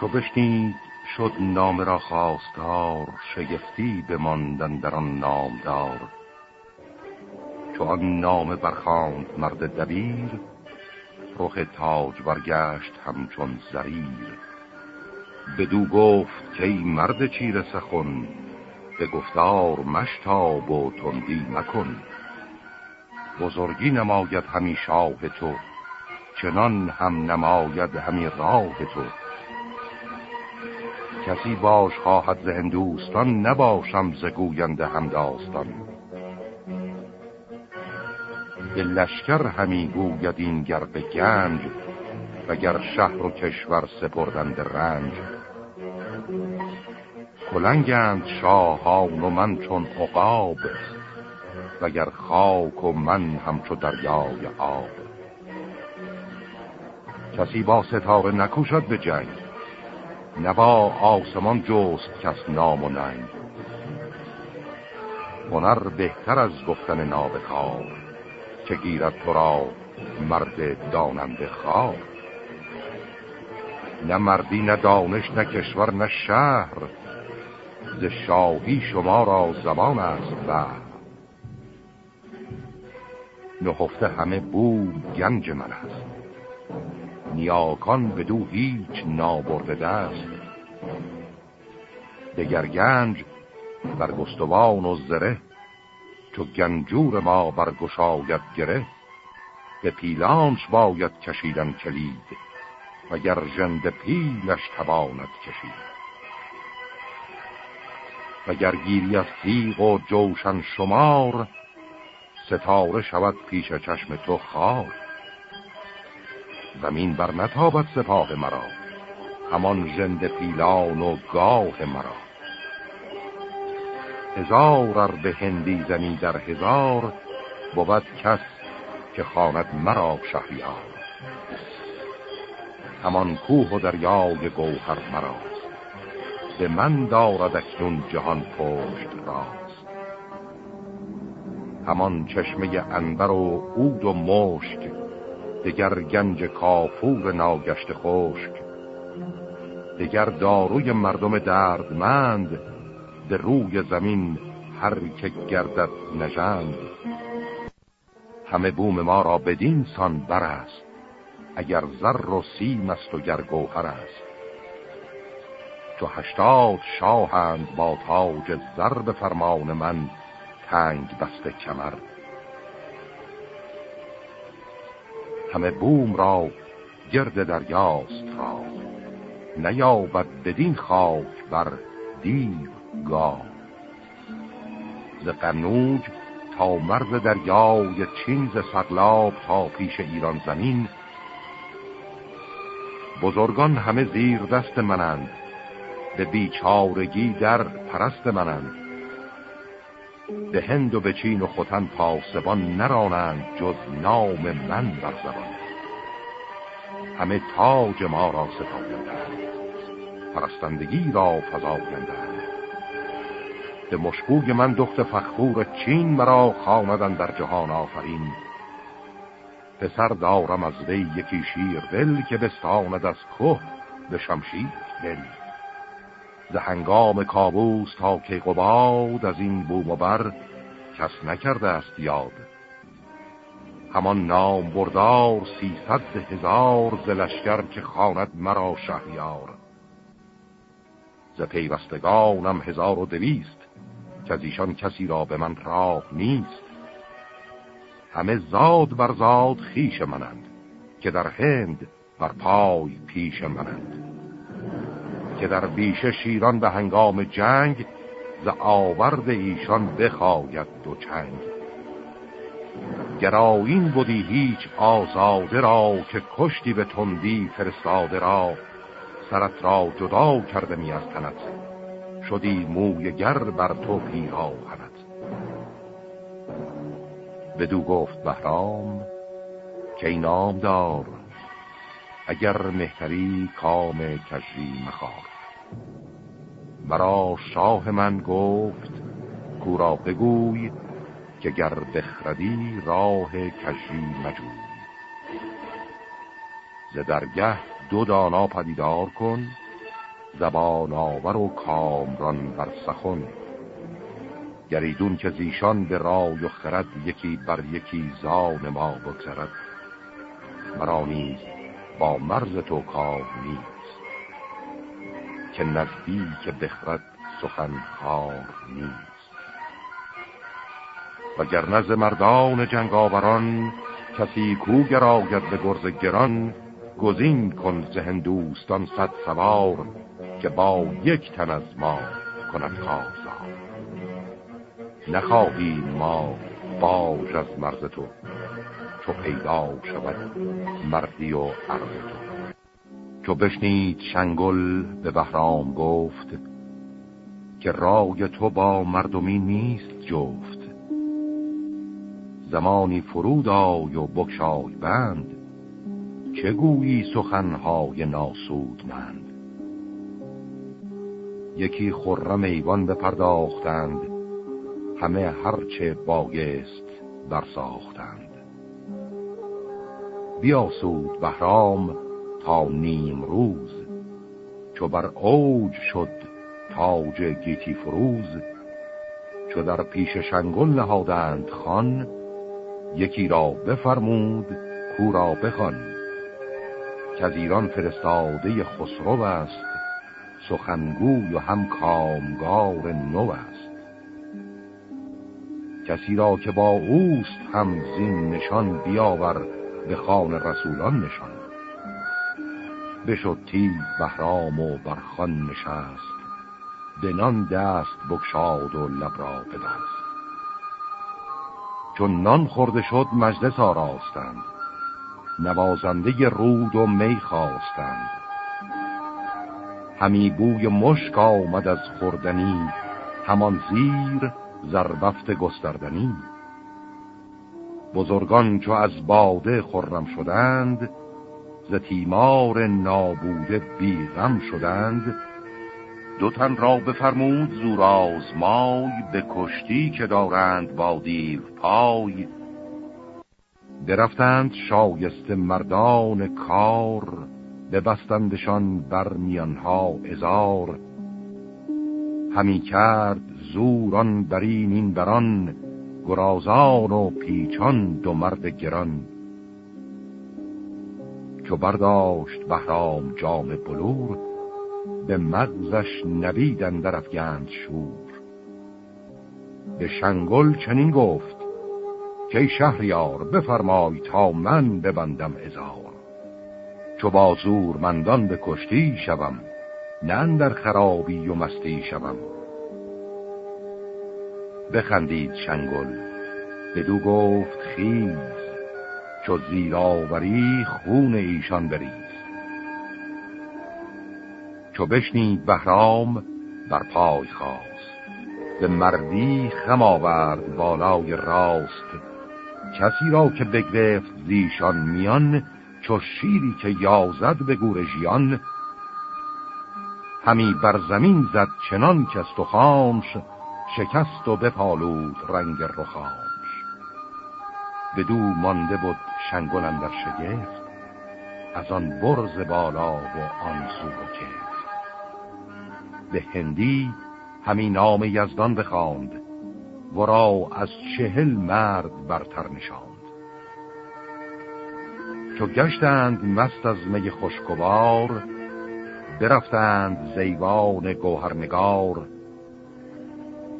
چو بشنید شد نام را خواستار شگفتی بماندن در آن نامدار. چو آن نام برخاند مرد دبیر رخ تاج برگشت همچون زریر. بدو گفت که ای مرد چیر سخن به گفتار مشتاب و تندی مکن. بزرگی نماید همی شاه تو چنان هم نماید همی راه تو. کسی باش خواهد ز هندوستان نباشم ز گوینده هم داستان. به لشکر همی گوید این گر به گنج وگر شهر و کشور سپردند رنج. کلنگند شاهان و من چون عقاب وگر خاک و من همچو دریای آب. کسی با ستاره نکوشد به جنگ نبا آسمان جست کس نام و ننگ. هنر بهتر از گفتن نابکار که گیرد تو را مرد داننده خواه نه مردی نه دانش نه کشور نه شهر ز شاهی شما را زمان است و نهفته همه بود گنج من است. نیاکان به دو هیچ نابرده دست. دگر گنج بر گستوان و زره چو گنجور ما برگشاید گره به پیلانش باید کشیدن کلید وگر ژند پیلش تواند کشید. وگر گیری از تیغ و جوشن شمار ستاره شود پیش چشم تو خار. زمین بر نتابد سپاه مرا. همان ژند پیلان و گاه مرا. هزار ار به هندی زمین در هزار بود کس که خواند مرا شهریار. همان کوه و دریای گوهر مراست به من دارد اکنون جهان پشت راست. همان چشمه انبر و عود و مشک دگر گنج کافور ناگشت خشک. دگر داروی مردم دردمند به روی زمین هر که گردد نژند. همه بوم ما را بدین سان بر است اگر زر و سیم است و گر گوهر است. چو هشتاد شاهند با تاج زر به فرمان من تنگ بسته کمر. همه بوم را گرد دریاست را. نیابد بدین خاک بر دیو گاه ز قنوج تا مرز دریای چین ز سقلاب تا پیش ایران زمین بزرگان همه زیر دست منند به بیچارگی در پرست منند. به هند و به چین و خوتن پاسبان نرانند جز نام من بر زبان. همه تاج ما را ستایندند پرستندگی را فضایندند به مشکوی من دخت فخور چین مرا خامدن در جهان آفرین. پسر دارم از وی یکی شیر دل که بستاند از کوه به شمشیر دل. ز هنگام کابوس تا که از این بوم و بر کس نکرده است یاد. همان نام بردار سیصد هزار ز لشکر که خاند مرا شهریار. ز پیوستگانم هزار و دویست که از ایشان کسی را به من راه نیست. همه زاد بر زاد خیش منند که در هند بر پای پیش منند. که در بیشه شیران به هنگام جنگ ز آورد ایشان بخواید دو چنگ. گراین بودی هیچ آزاده را که کشتی به تندی فرستاده را سرت را جدا کرده می از تنت. شدی موی گر بر تو پیراهنت. بدو گفت بهرام که این نام دار اگر مهتری کام کجی مخار مرا شاه من گفت کورا بگوی که گر بخردی راه کجی مجوی. ز درگه دو دانا پدیدار کن زبان آور و کامران بر سخن. گریدون که زیشان به رای و خرد یکی بر یکی زان ما بگذرد. مرا نیز با مرز تو کار نیست. که نزدیک بخرد سخن خار نیست و گرنز مردان جنگاوران کسی کو گراید به گرز گران گزین کن ذهن دوستان صد سوار که با یک تن از ما کند خواستار نخواهی ما باج از مرز تو چو پیدا شود مردی و عرض تو. چو بشنید شنگل به بهرام گفت که رای تو با مردمی نیست جفت. زمانی فرود آی و بکشای بند چه گویی سخنهای ناسودمند یکی خرم ایوان بپرداختند همه هرچه بایست برساختند. بیاسود بهرام نیم روز. چو بر اوج شد تاج گیتی فروز چو در پیش شنگل نهادند خان یکی را بفرمود کو را بخوان. که از ایران فرستاده خسرو است سخنگوی و هم کامگار نو است. کسی را که با اوست هم زین نشان بیاور به خان رسولان نشان. بشد تیز بهرام و برخان نشست. دنان دست بکشاد و لب را چون نان خورده شد مجلس آراستند. نوازنده رود و می خواستند. همی بوی مشک آمد از خوردنی همان زیر زربفت گستردنی. بزرگان چو از باده خرم شدند ز تیمار نابوده بیغم شدند دو تن را بفرمود زور آزمای به کشتی که دارند با دیو پای. درفتند شایست مردان کار ببستندشان بر میانها ازار. همی کرد زوران برین این بران گرازان و پیچان دو مرد گران. چو برداشت بهرام جام بلور به مغزش نویدن در افگند شور. به شنگل چنین گفت که شهریار بفرمای تا من ببندم ازار چو با زور مندان به کشتی شوم نه در خرابی و مستی شوم. بخندید شنگل بدو گفت خیز. چو زیراوری خون ایشان بریز. چو بشنید بهرام بر پای خواست به مردی خم آورد بالای راست. کسی را که بگرفت زیشان میان چو شیری که یازد به گور ژیان. همی بر زمین زد چنان که خامش شکست و بپالود رنگ رخامش بدو مانده بود شنگل در شگفت از آن برز بالا و آن سو و کفت. به هندی همین نام یزدان بخواند ورا از چهل مرد برتر نشاند. چو گشتند مست از می خوشگوار برفتند زیوان گوهرنگار.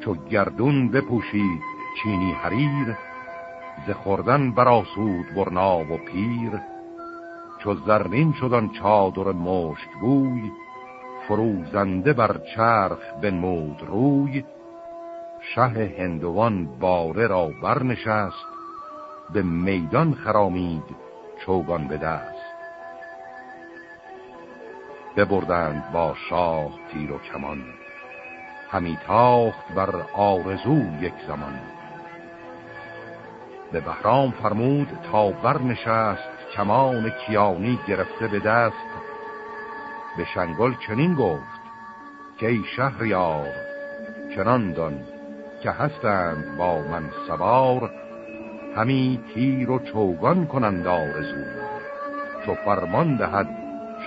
چو گردون بپوشید چینی حریر ز خوردن براسود برنا و پیر چو زرین شدن چادر مشک بوی فروزنده بر چرخ بنمود روی. شه هندوان باره را برنشست به میدان خرامید چوگان به دست. ببردند با شاه تیر و کمان همی تاخت بر آرزو یک زمان. به بهرام فرمود تا برنشست کمان کیانی گرفته به دست. به شنگل چنین گفت که ای شهریار چنان دان که هستند با من سوار همی تیر و چوگان کنند آرزو چو فرمان دهد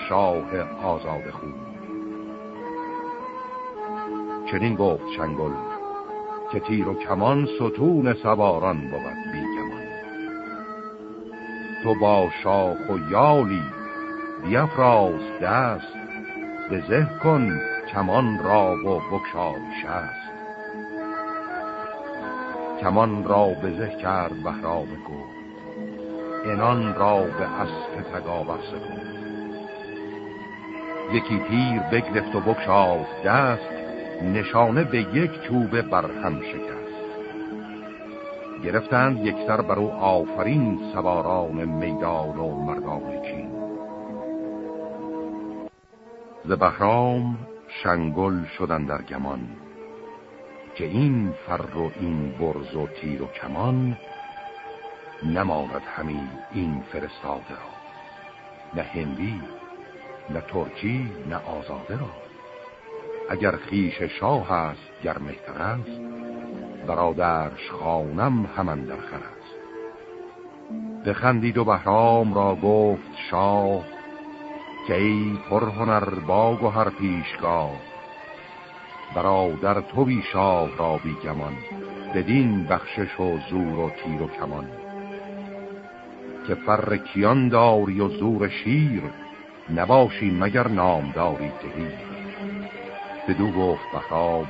شاه آزاد خود چنین گفت شنگل که تیر و کمان ستون سواران بود بیگمان تو با شاخ و یالی بیافراز دست به زه کن کمان را و بکشای شست. کمان را به زه کرد بهرام گفت انان را به اسب تگاور سپرد. یکی تیر بگرفت و بکشاف دست نشانه به یک چوبه بر هم شکست. گرفتند یک سر بر او آفرین سواران میدان و مردان چین. ز بهرام شنگل شدن در گمان که این فر و این برز و تیر و کمان نماند همین این فرستاده را. نه هندی نه ترکی نه آزاده را. اگر خیش شاه است گر مهتر است برادرش خانم همان در خر است. بخندید و بهرام را گفت شاه که ای پرهنر باگ و هر پیشگاه. برادر تو بی شاه را بی گمان بدین بخشش و زور و تیر و کمان. که فر کیان داری و زور شیر نباشی مگر نامداری دهی. بدو گفت بخرام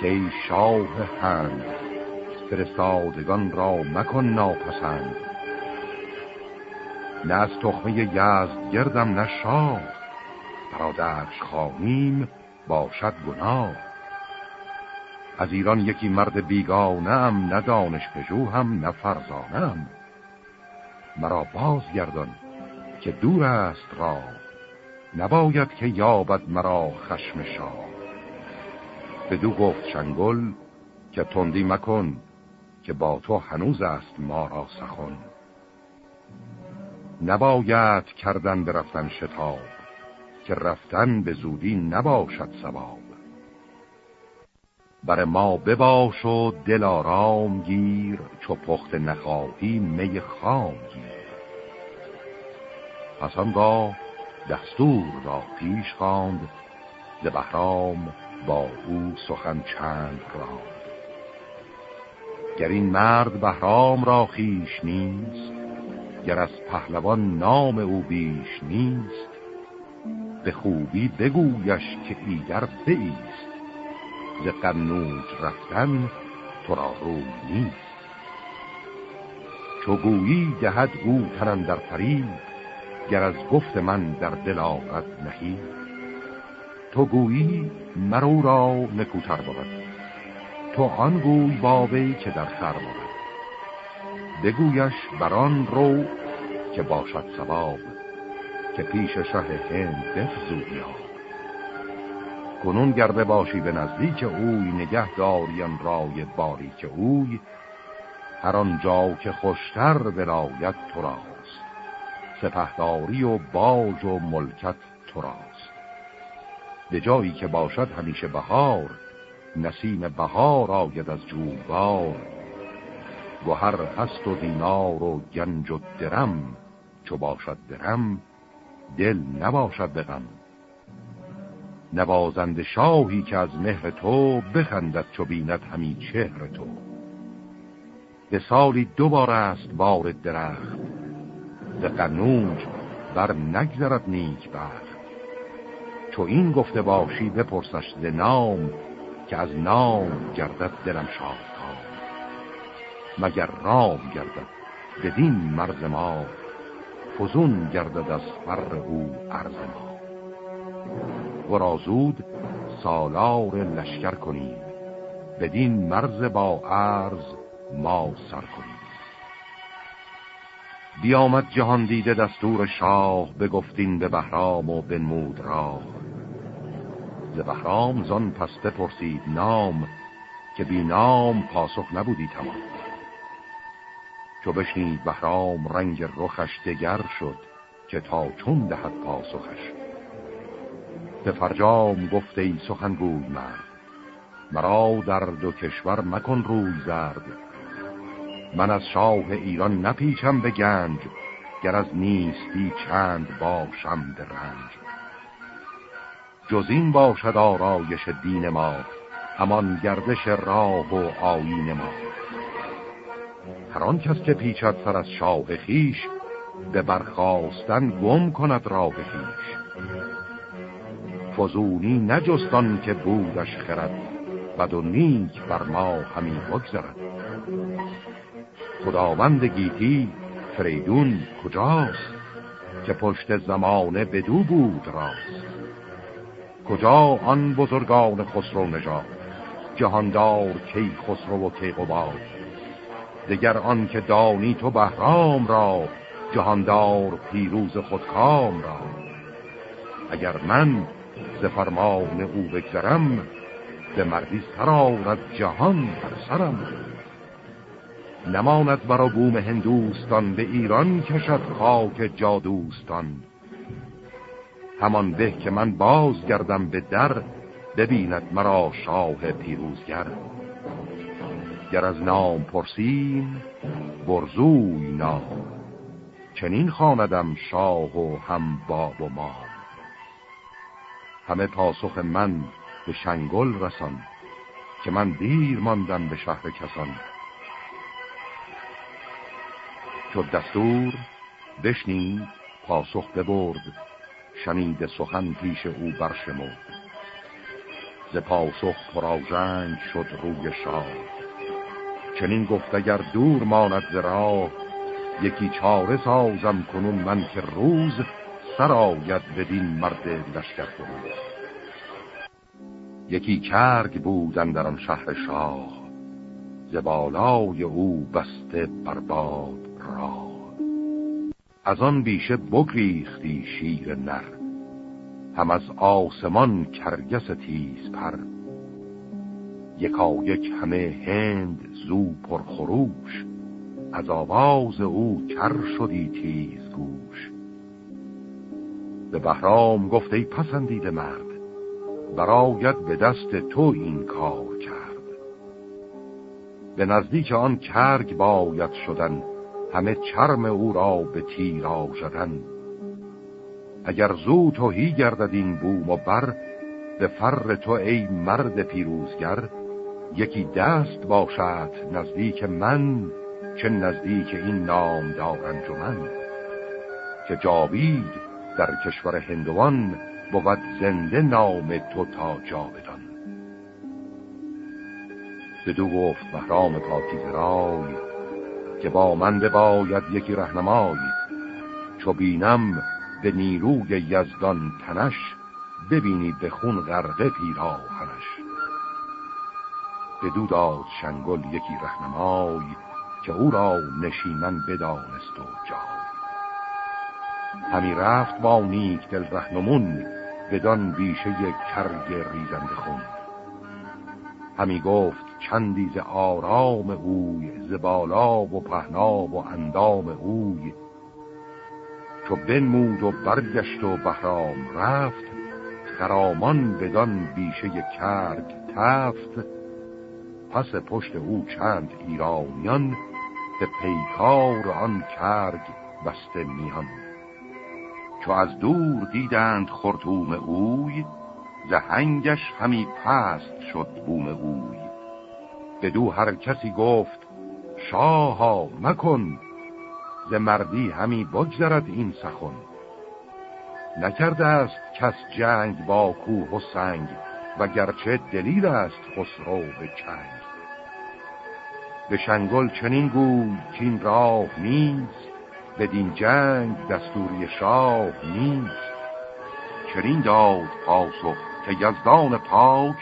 که ای شاه هند فرستادگان را مکن ناپسند. نه از تخمه یزد گردم نه شاه برادرش خواهیم باشد گناه. از ایران یکی مرد بیگانم نه دانش پژو هم نه فرزانم مرا بازگردان که دور است را نباید که یابد مرا خشم شاه. بدو گفت شنگل که تندی مکن که با تو هنوز است ما را سخن. نباید کردن به رفتن شتاب که رفتن به زودی نباشد سباب بر ما بباش و دل آرام گیر چو پخت نخواهی می خام گیر. پس آنگاه دستور را پیش خواند ز بهرام با او سخن چند راند گر این مرد بهرام را خیش نیست گر از پهلوان نام او بیش نیست به خوبی بگویش که ایگر بیست. ز قنوج رفتن تو را روی نیست. چو گویی دهد او تنم در فرید گر از گفت من در دل آقد نهی. تو گویی مرو را نکوتر بود. تو آن گوی باوی که در خر بود. بگویش بران رو که باشد سباب که پیش شه هند بفزودی ها کنون گرده باشی به نزدیک اوی نگه داریم رای که اوی. هر آنجا که خوشتر ولایت تو راست. سپهداری و باج و ملکت تو به جایی که باشد همیشه بهار نسیم بهار آید از جوبار. هر هست و دینار و گنج و درم چو باشد درم دل نباشد بغم نوازند شاهی که از مهر تو بخندد چو بیند همین چهر تو. به سالی دو بار است بار درخت ز قنوج بر نگذرد نیک بخت. چو این گفته باشی بپرسش ز نام که از نام گردد دلم شاد مگر رام گردد بدین مرز ما فزون گردد از فر او عرض ما. ورازود سالار لشکر کنیم بدین مرز با عرض ما سر کنیم. بیامد جهان دیده دستور شاه بگفتین به بهرام و بنمود راه. ز بهرام زان پس پرسید نام که بی نام پاسخ نبودی تمام. چو بشنید بهرام رنگ رخش دگر شد که تا چون دهد پاسخش. به فرجام گفته ای سخنگوی مرد مرا در دو کشور مکن روی زرد. من از شاه ایران نپیچم به گنج گر از نیستی چند باشم به رنج. جز این باشد آرایش دین ما همان گردش راه و آیین ما. هر کس که پیچد سر از شاه خیش به برخواستن گم کند راه خیش فزونی نجستان که بودش خرد و نیک بر ما همین بگذرد. خداوند گیتی فریدون کجاست؟ که پشت زمانه بدو بود راست. کجا آن بزرگان خسرو نژاد؟ جهاندار کی خسرو و کی قباد؟ دگر آن که دانی تو بهرام را جهاندار پیروز خودکام را. اگر من ز فرمان او بگذرم به مردی از جهان بر سرم. نماند برا بوم هندوستان به ایران کشد خاک جادوستان. همان به که من باز گردم به در ببیند مرا شاه پیروزگر. گر از نام پرسیم برزوی نام. چنین خواندم شاه و هم باب و ما همه پاسخ من به شنگل رسان که من دیر ماندم به شهر کسان. شد دستور بشنید پاسخ ببرد شنید سخن پیش او برشمرد. ز پاسخ پراژنگ شد روی شاه. چنین گفت اگر دور ماند ز راه یکی چاره سازم کنون من که روز سرآید بدین مرد لشکر فروز. یکی کرگ بودن در آن شهر شاه. زبالای او بسته برباد را از آن بیشه بگریختی شیر نر هم از آسمان کرگس تیز پر یکا یک همه هند زو پرخروش از آواز او کر شدی تیز گوش به بهرام گفت ای پسندیده مرد براید به دست تو این کار کرد نزدیک آن کرگ باید شدن. همه چرم او را به تیر آشدن اگر زو توهی گردد این بوم و بر به فر تو ای مرد پیروزگر. یکی دست باشد نزدیک من چه نزدیک این نام دارن من که جاوید در کشور هندوان بود زنده نام تو تا جاودان بدو گفت بهرام پاکیز رای که با من باید یکی رهنمای. چو بینم به نیروی یزدان تنش ببینی به خون غرقه پیراهنش. بدو داد شنگل یکی رهنمای که او را نشیمن بدانست و جای. همی رفت با نیک دل رهنمون بدان بیشه کرگ ریزنده خون. همی گفت چندیز آرام اوی زبالا و پهنا و اندام اوی. چو بنمود و برگشت و بهرام رفت خرامان بدان بیشه کرگ تفت. پس پشت او چند ایرانیان به پیکار آن کرگ بسته میان. چو از دور دیدند خرطوم اوی زهنگش همی پست شد بوم اوی. بدو هر کسی گفت شاها مکن ز مردی همی بگذرد این سخن. نکرده است کس جنگ با کوه و سنگ و گرچه دلیل است خسرو به چنگ به شنگل چنین گوی که این راه نیست بدین جنگ دستوری شاه نیست. چنین داد پاسخ که یزدان پاک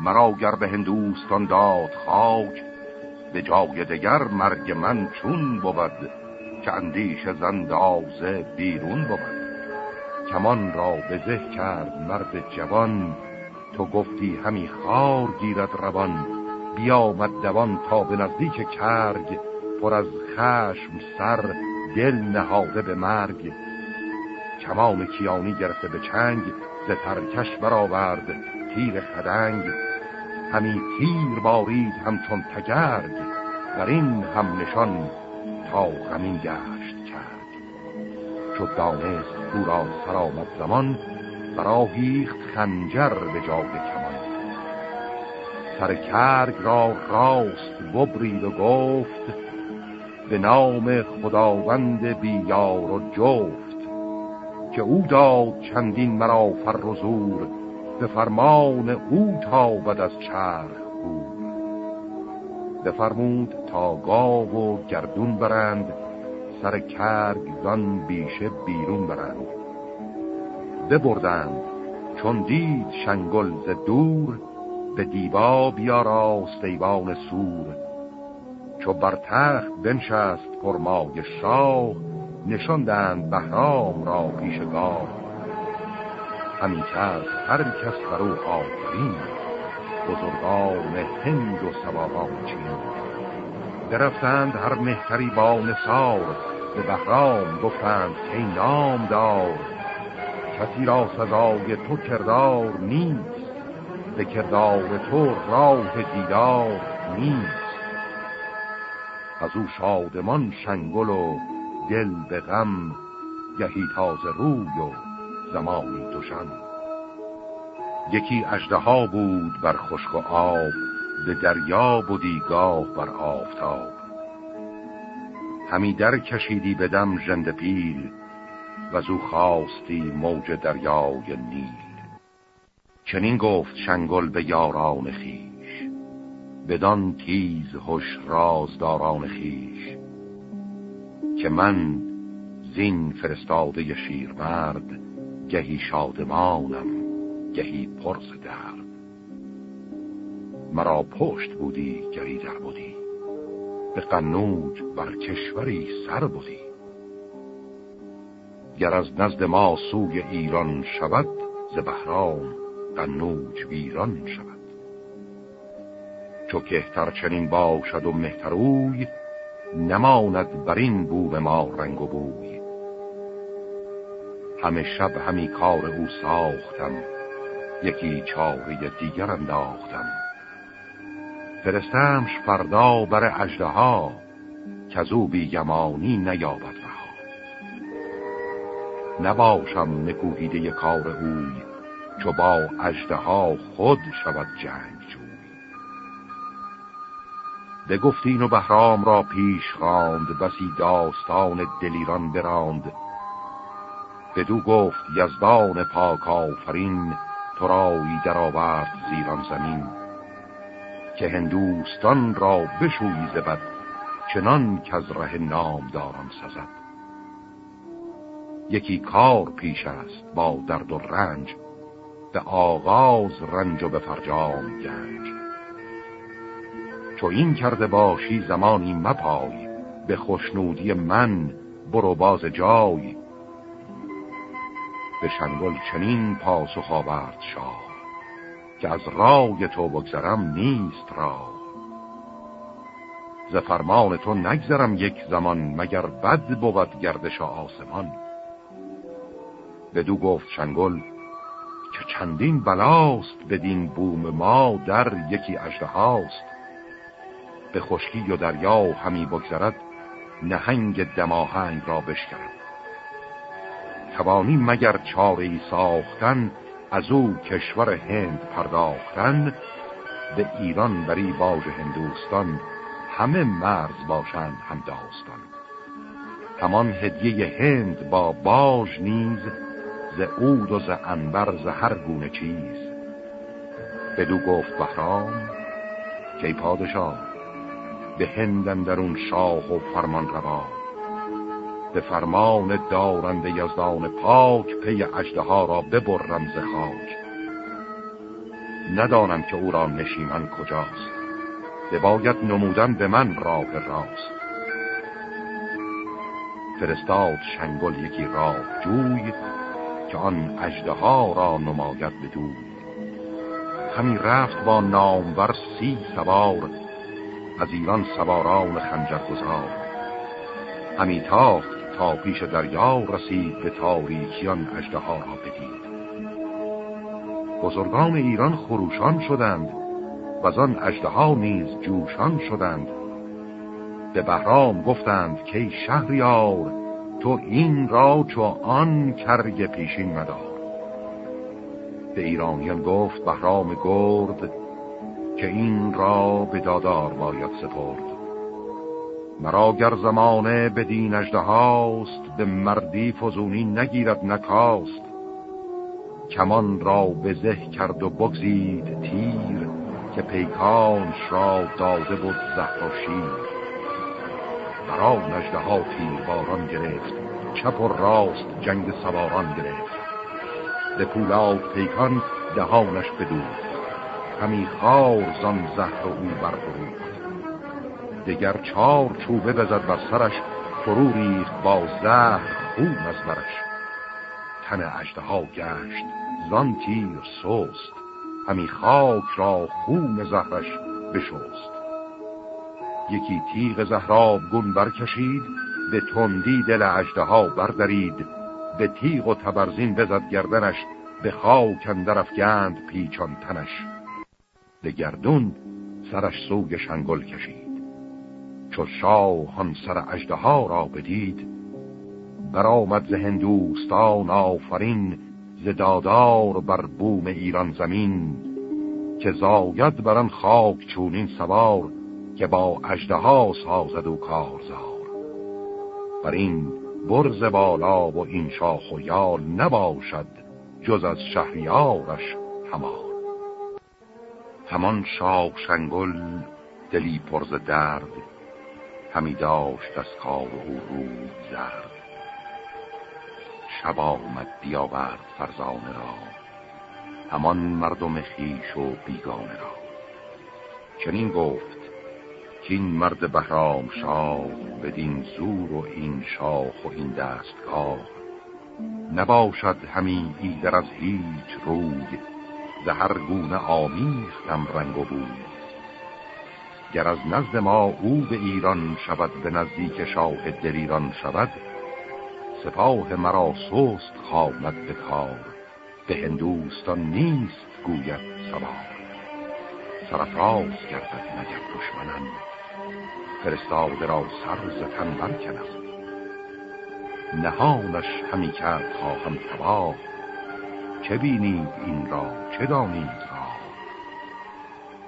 مرا گر به هندوستان داد خاک به جای دگر مرگ من چون بود که اندیش زندازه بیرون بود. کمان را به زه کرد مرد جوان تو گفتی همی خار گیرد روان. بیامد دوان تا به نزدیک کرگ پر از خشم سر دل نهاده به مرگ. کمان کیانی گرفته به چنگ ز ترکش برآورد تیر خدنگ. همی تیر بارید همچون تگرگ در این هم نشان تا غمین گشت کرد. چو دانست او را سرآمد زمان برآهیخت خنجر به جای کمان سر کرگ را راست ببرید و گفت به نام خداوند بیار و جفت که او داد چندین مرا فر و زور به فرمان او تابد از چرخ بود بفرمود تا گاو و گردون برند سر کرگ دان بیشه بیرون برند. ببردند چون دید شنگل ز دور به دیبا بیاراست ایوان سور. چو بر تخت بنشست پرمای شاه نشاندند بهرام را پیشگاه. همی کرد هر کس بر او آفرین. بزرگان هند و سواران چین. درفتند هر مهتری با نصار به بهرام گفتند که نام دار کسی را سزای تو کردار نیست به کردار تو راه دیدار نیست. از او شادمان شنگل و دل به غم گهی تازه روی و زمانی دوشم یکی اجده بود بر خشک و آب به دریا بودی گاه بر آفتاب. همی در کشیدی بدم جند پیل و زو خواستی موج دریای نیل. چنین گفت شنگل به یاران خیش بدان تیز هش رازداران خیش که من زین فرستاده شیرمرد گهی شادمانم گهی پرس درد. مرا پشت بودی گهی در بودی. به قنوج بر کشوری سر بودی. گر از نزد ما سوی ایران شود ز بهرام قنوج ویران شود. چو کهتر چنین باشد و مهتروی نماند بر این بوم ما رنگ و بوی. همه شب همی کار او ساختم. یکی چاره دیگر انداختم. فرستمش فردا بر اجده ها که از او بیگمانی نیابد رها. نباشم نکوهیده کار اوی چو با اجده ها خود شود جنگ جوی. گفتین و بهرام را پیش خواند بسی داستان دلیران براند. بدو گفت یزدان پاک آفرین تو رایی در آورد زیران زمین. که هندوستان را بشویی زبد چنان که از ره نام دارم سزد. یکی کار پیش است با درد و رنج به آغاز رنج و به فرجام گنج. چو این کرده باشی زمانی مپای به خوشنودی من برو باز جای. به شنگل چنین پاسخ آورد شاه که از رای تو بگذرم نیست را ز فرمان تو نگذرم یک زمان مگر بد بود گردش آسمان. بدو گفت شنگل که چندین بلاست بدین بوم ما در یکی اجده هاست. به خشکی و دریا همی بگذرد نهنگ دماهنگ را بشکرد توانی مگر چاره ساختن؟ از او کشور هند پرداختن؟ به ایران بری باج هندوستان همه مرز باشند هم داستان. همان هدیه هند با باج نیز ز اود و ز انبر ز هر گونه چیز. بدو گفت بهرام که پادشاه به هندن درون شاه و فرمان روا. به فرمان دارند یزدان پاک پی اجده ها را ببرم ز خاک. ندانم که او را نشیمن کجاست. باید نمودن به من راه راست. فرستاد شنگل یکی راه جوی که آن اجده ها را نماید بدوی همی رفت با نامور سی سوار از ایران سواران خنجر گذار همی تاخت تا پیش دریا رسید به تاریکیان اجده ها را بدید. بزرگان ایران خروشان شدند و آن اجده ها نیز جوشان شدند. به بهرام گفتند که شهریار تو این را چو آن کرگ پیشین مدار. به ایرانیان گفت بهرام گرد که این را به دادار باید سپرد. مرا گر زمانه به دین هاست به مردی فزونی نگیرد نکاست کمان را به زه کرد و بگزید تیر که پیکانش را داده بود زهر و شیر. مرا ها تیر باران گرفت چپ و راست جنگ سواران گرفت. به پولاد پیکان دهانش بدود همی خار زان زهر او برفروخت دگر چار چوبه بزد بر سرش فرو ریخت با زهر خون از برش. تن اجده گشت زان تیر سوست همی خاک را خون زهرش بشوست یکی تیغ زهراب گون برکشید به تندی دل اجده ها بردارید به تیغ و تبرزین بزد گردنش به خاک اندر افگند پیچان تنش. به گردون سرش سوگ شنگل کشید. چو شاه سر اجده را بدید برآمد ز هندوستان آفرین ز دادار بر بوم ایران زمین که زاید بران خاک چونین سوار که با اجده ها سازد و کارزار. بر این برز بالا و این شاخ و یال نباشد جز از شهریارش همان همان شاخ شنگل دلی پرز درد همی داشت از کار او روی زرد. شب آمد بیاورد فرزانه را همان مردم خیش و بیگانه را. چنین گفت که این مرد بهرام شاه بدین زور و این شاخ و این دستگاه نباشد همین ایدر از هیچ روی زهر گونه آمیختم رنگ و بود گر از نزد ما او به ایران شود به نزدیک شاه دلیران شود سپاه مرا سست خامد به کار به هندوستان نیست گوید سوار. سرفراز گردد مگر دشمنم فرستاده را سر زتن برکنم. نهانش همی کرد خواهم تباه چه بینید این را چه دانید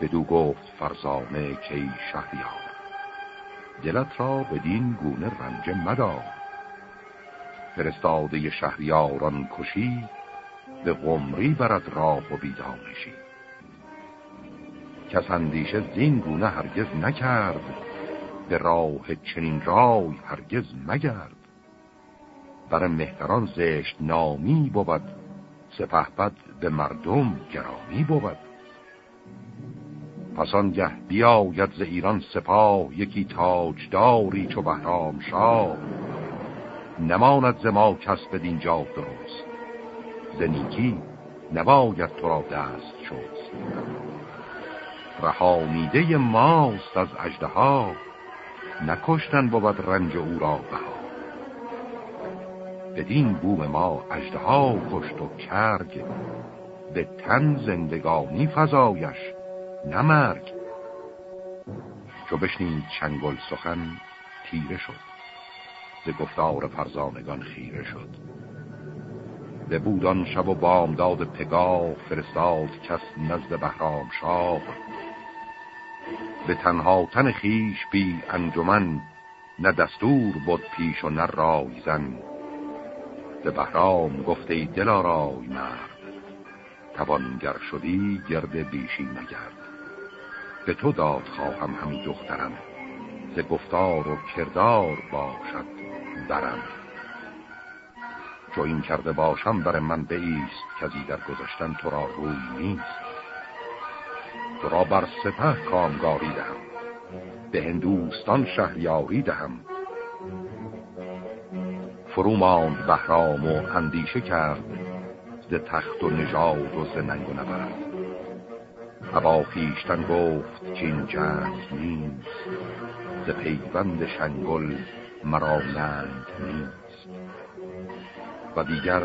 بدو گفت فرزانه کی شهریار. دلت را بدین گونه رنج مدار. فرستاده شهریاران کشی به قمری برد راه و بیدانشی. کس اندیشه زین گونه هرگز نکرد به راه چنین رای هرگز مگرد. بر مهتران زشت نامی بود سپهبد به مردم گرامی بود. پس آنگه بیاید ز ایران سپاه یکی تاجداری چو بهرام شاه. نماند ز ما کس بدین جا درست ز نیکی نباید تو را دست شست. رهامیده ماست از اجده ها نکشتن بود رنج او را بها. بدین بوم ما اجده ها کشت و کرگ به تن زندگانی فضایش نمرگ چو بشنید چنگل سخن تیره شد. ز گفتار فرزانگان خیره شد. به بودان شب و بامداد پگاه فرستاد کس نزد بهرام شاه. به تنها تن خیش بی انجمن نه دستور بود پیش و نه رایزن به بهرام گفته دلارای مرد توانگر شدی گرد بیشی نگرد به تو داد خواهم همین دخترم ز گفتار و کردار باشد برم چو این کرده باشم بر من بیست کزی در گذشتن تو را روی نیست. تو را بر سپه کامگاری دهم به هندوستان شهریاری دهم. فرو ماند بهرام و اندیشه کرد ز تخت و نژاد و ز ننگ و نبرد. ابا خیشتن گفت این جنگ نیست. ز پیوند شنگل مرا ننگ نیست. و دیگر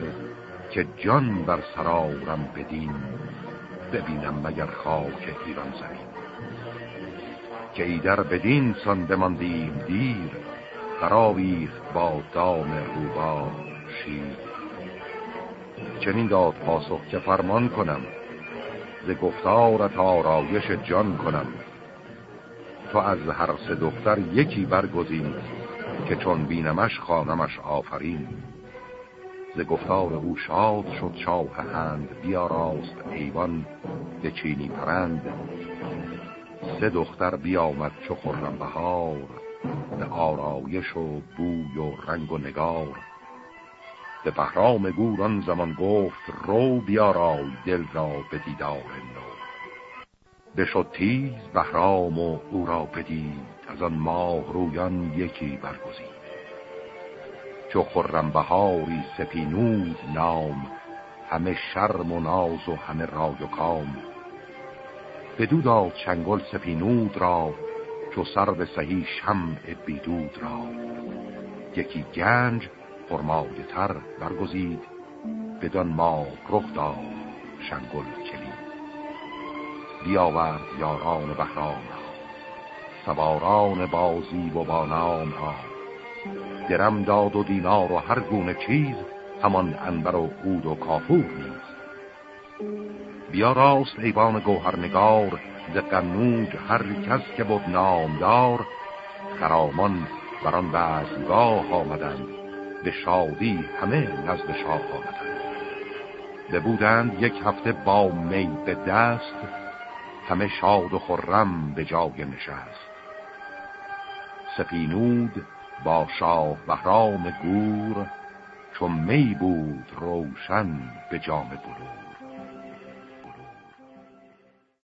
که جان بر سرارم بدین ببینم مگر خاک ایران زمین. که ایدر بدین سان بماندیم دیر برآویخت با دام روبا شیر. چنین داد پاسخ که فرمان کنم ز گفتارت آرایش جان کنم. تو از هر سه دختر یکی برگزین که چون بینمش خانمش آفرین. ز گفتار او شاد شد شاه هند بیاراست ایوان به چینی پرند. سه دختر بیامد چو خرم بهار به آرایش و بوی و رنگ و نگار. به بهرام گوران زمان گفت رو بیارای دل را به دیدار نو. بشد تیز بهرام و او را بدید از آن ماه رویان یکی برگزید. چو خرم بهاری سپینود نام همه شرم و ناز و همه رای و کام. بدو داد چنگل سپینود را چو سر به سهی شمع بیدود را. یکی گنج پرمایه تر برگزید بدان ما رخ داد شنگل کلید. بیاورد یاران بهرام را سواران بازی و بانام را. درم داد و دینار و هر گونه چیز همان انبر و عود و کافور نیز. بیا راست ایوان گوهرنگار ز قنوج هر کس که بود نامدار خرامان بران بزگاه آمدند. به شادی همه نزد شاه آمدند. بودند یک هفته با می به دست همه شاد و خرم به جای نشست. سپینود با شاه بهرام گور چون می بود روشن به جام بلور